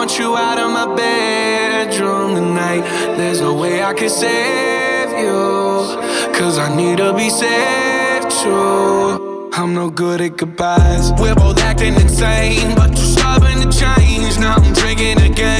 Want you out of my bedroom tonight. There's no way I can save you. Cause I need to be saved too. I'm no good at goodbyes. We're both acting insane, but too stubborn to change. Now I'm drinking again.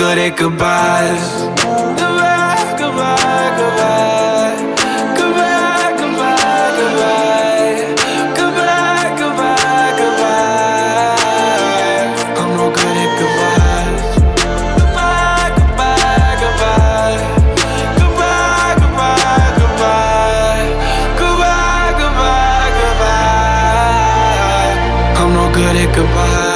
good at goodbyes. Goodbye, goodbye, goodbye. Goodbye, goodbye, goodbye. Goodbye, goodbye, goodbye. I'm no good at goodbyes. Goodbye, goodbye, goodbye. Goodbye, goodbye, goodbye. Goodbye, goodbye, goodbye. I'm no good at goodbye.